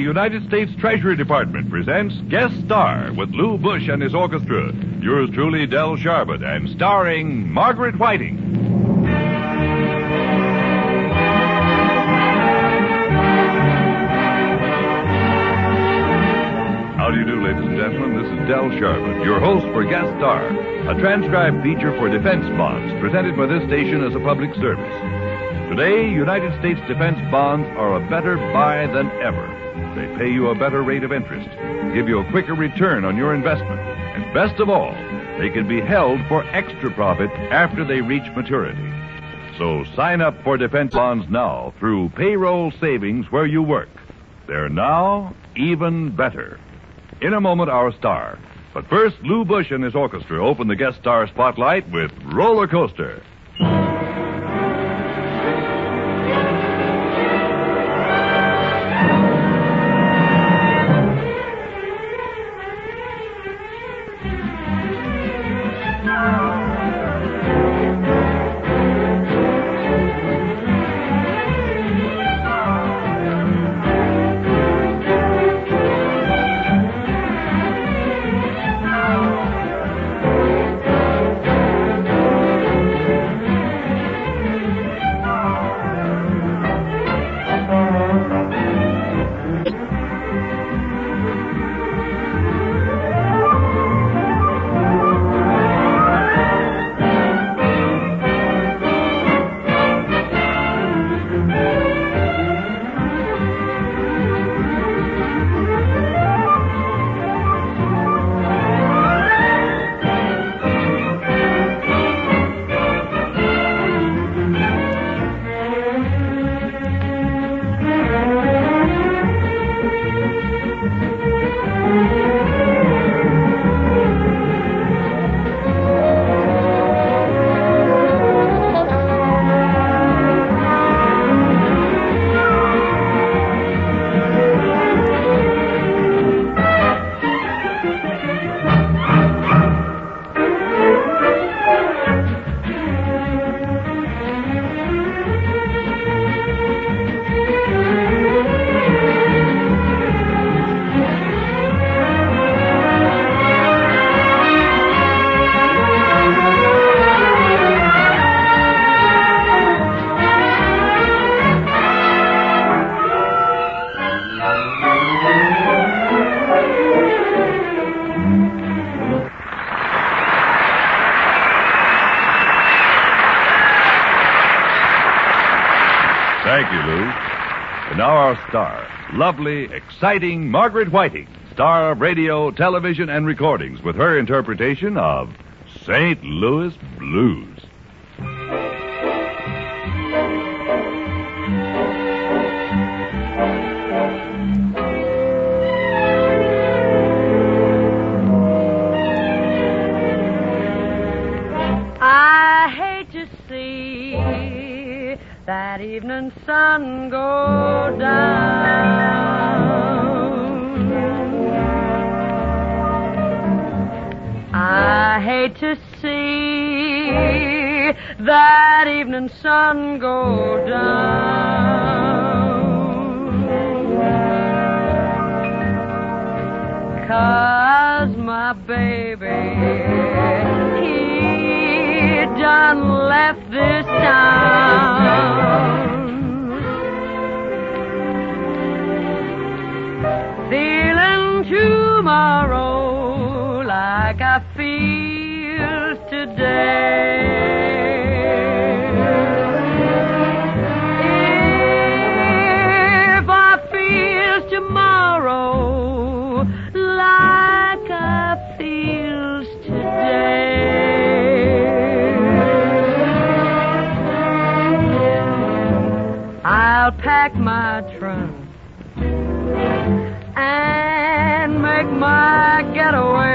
United States Treasury Department presents Guest Star with Lou Bush and his orchestra. Yours truly, Del Sharbutt, and starring Margaret Whiting. How do you do, ladies and gentlemen? This is Del Sharbutt, your host for Guest Star, a transcribed feature for defense bonds presented by this station as a public service. Today, United States defense bonds are a better buy than ever. They pay you a better rate of interest, give you a quicker return on your investment, and best of all, they can be held for extra profit after they reach maturity. So sign up for defense bonds now through payroll savings where you work. They're now even better. In a moment, our star. But first, Lou Bush and his orchestra open the guest star spotlight with Roller Coaster. Star, lovely, exciting Margaret Whiting, star of radio, television, and recordings, with her interpretation of St. Louis Blues. Evening sun go down. I hate to see that evening sun go down. Cause my baby, done left this town. Tomorrow like I feel make my getaway.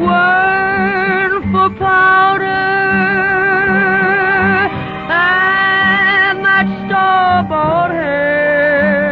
word for powder and that starboard hair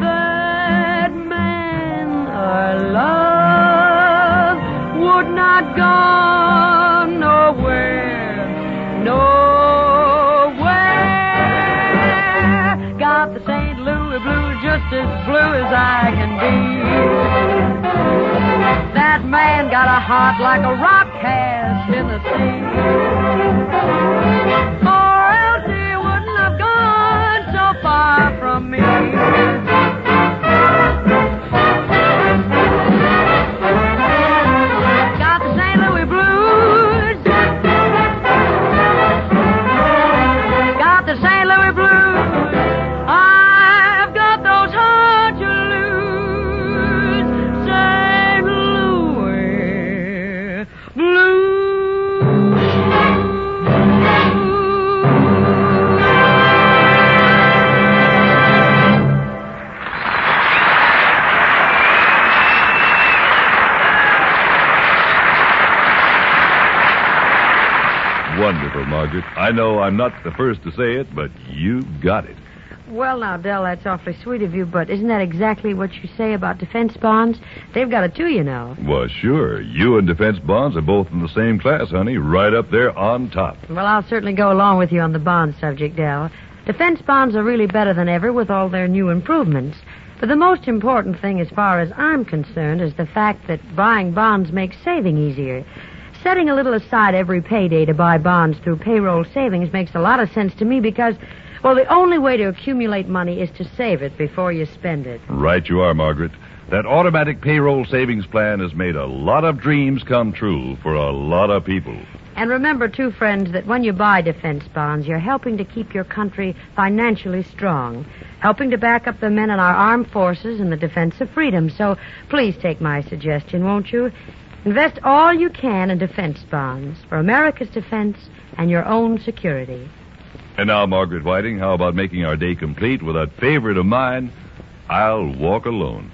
that man I love would not go nowhere, nowhere. Got the St. Louis as blue as I can be. That man got a heart like a rock cast in the sea. Margaret. I know I'm not the first to say it, but you got it. Well, now, Del, that's awfully sweet of you, but isn't that exactly what you say about defense bonds? They've got it too, you know. Well, sure. You and defense bonds are both in the same class, honey. Right up there on top. Well, I'll certainly go along with you on the bond subject, Del. Defense bonds are really better than ever with all their new improvements. But the most important thing, as far as I'm concerned, is the fact that buying bonds makes saving easier. Setting a little aside every payday to buy bonds through payroll savings makes a lot of sense to me because, well, the only way to accumulate money is to save it before you spend it. Right you are, Margaret. That automatic payroll savings plan has made a lot of dreams come true for a lot of people. And remember, too, friends, that when you buy defense bonds, you're helping to keep your country financially strong, helping to back up the men in our armed forces in the defense of freedom. So please take my suggestion, won't you? Invest all you can in defense bonds for America's defense and your own security. And now, Margaret Whiting, how about making our day complete with that favorite of mine? I'll walk alone.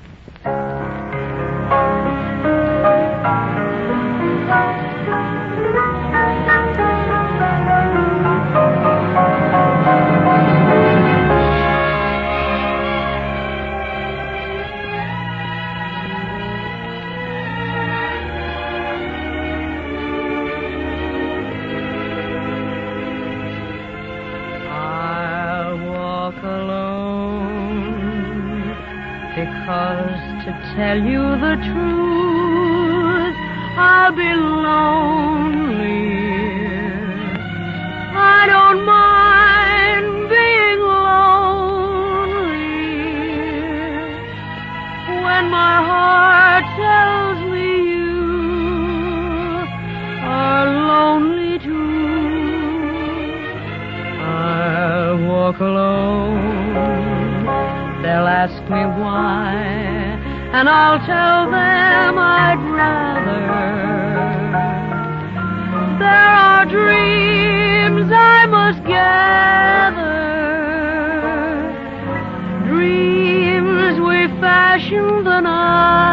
To tell you the truth, I'll be lonely. I don't mind being lonely when my heart tells me you are lonely too. I'll walk alone. They'll ask me why, and I'll tell them I'd rather. There are dreams I must gather, dreams we fashioned the night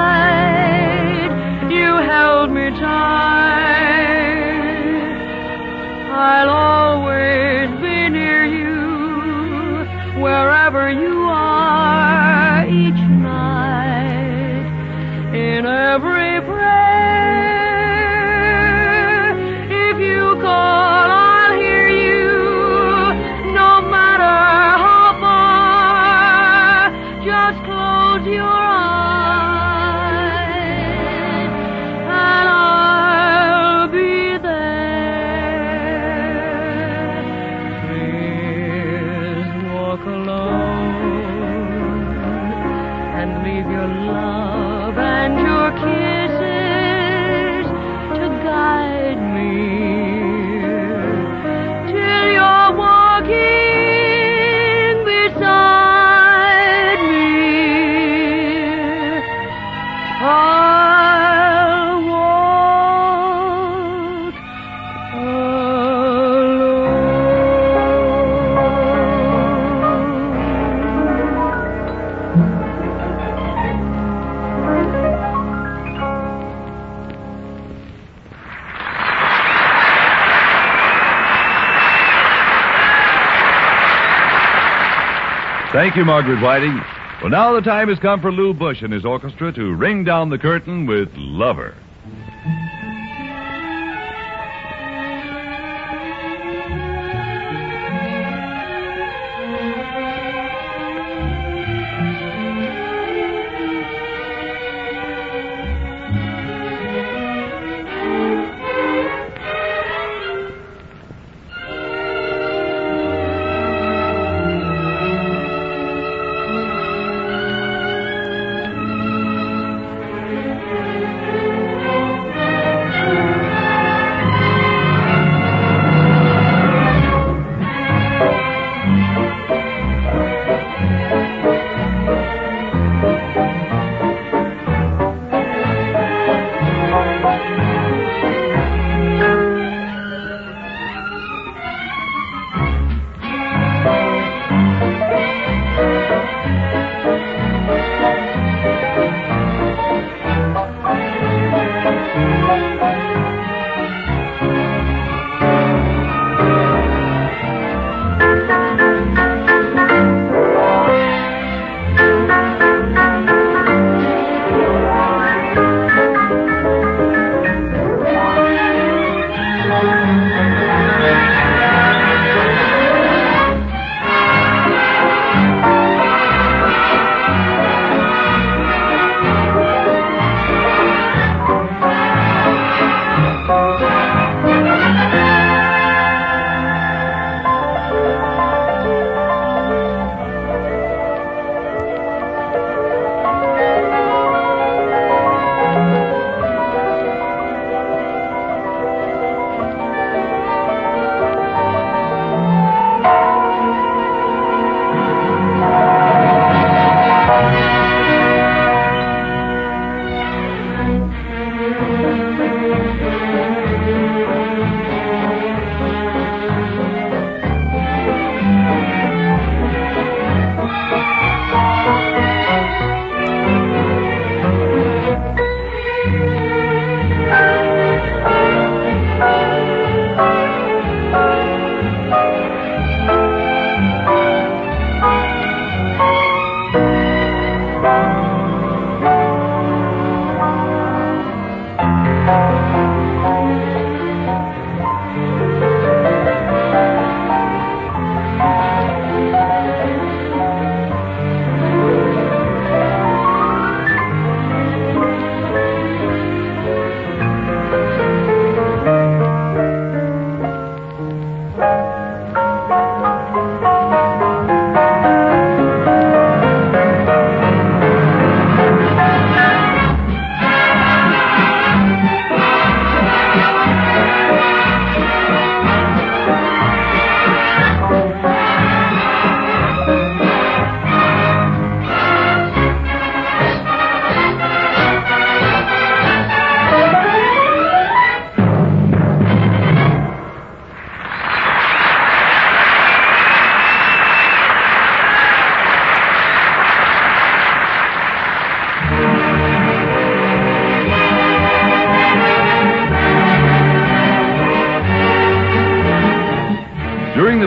Thank you, Margaret Whiting. Well, now the time has come for Lou Bush and his orchestra to ring down the curtain with Lover.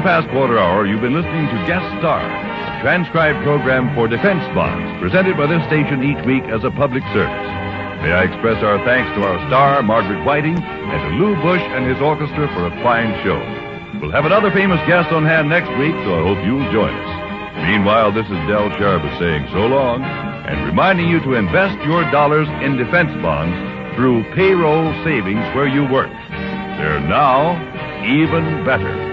The past quarter hour, you've been listening to Guest Star, a transcribed program for defense bonds, presented by this station each week as a public service. May I express our thanks to our star, Margaret Whiting, and to Lou Bush and his orchestra for a fine show. We'll have another famous guest on hand next week, so I hope you'll join us. Meanwhile, this is Del Sharbutt saying so long and reminding you to invest your dollars in defense bonds through payroll savings where you work. They're now even better.